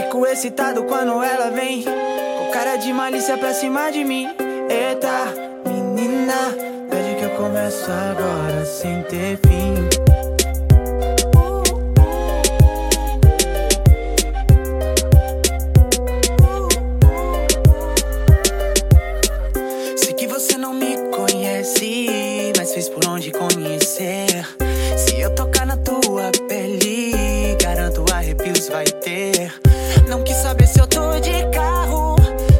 fico excitado quando ela vem. Com cara de malícia pra cima de mim. Eita, menina Pede que eu começo agora sem ter fim. Sei que você não me conhece Mas fez por onde conhecer. Se eu tocar na tua pele Garanto arrepios vai ter Não quis saber se eu tô de carro.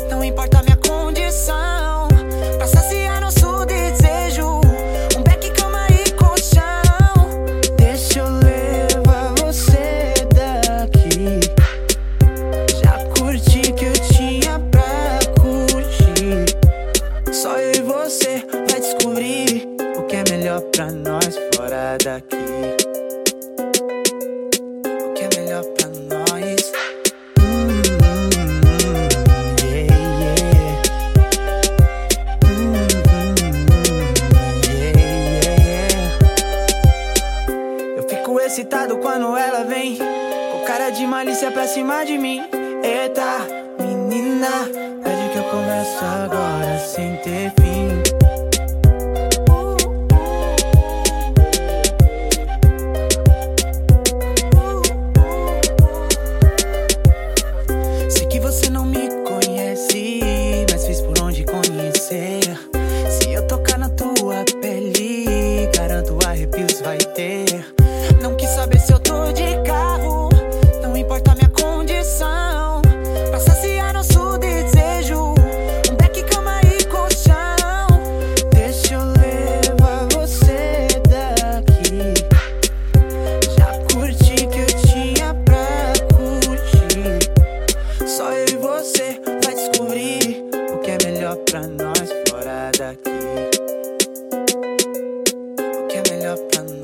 Não importa minha condição. Pra saciar nosso desejo Um beck, cama e colchão. Deixa eu levar você daqui. Já curti que eu tinha pra curtir. Só eu e você vai descobrir o que é melhor pra nós fora daqui. Excitado quando ela vem. Com cara de malícia pra cima de mim. Eita, menina Pede que eu começo agora sem ter fim Não quis saber se eu tô de carro, não importa minha condição. Pra saciar nosso desejo, um beck, cama e colchão. Deixa eu levar você daqui. Já curti que eu tinha pra curtir. Só eu e você vai descobrir o que é melhor pra nós fora daqui. O que é melhor pra nós.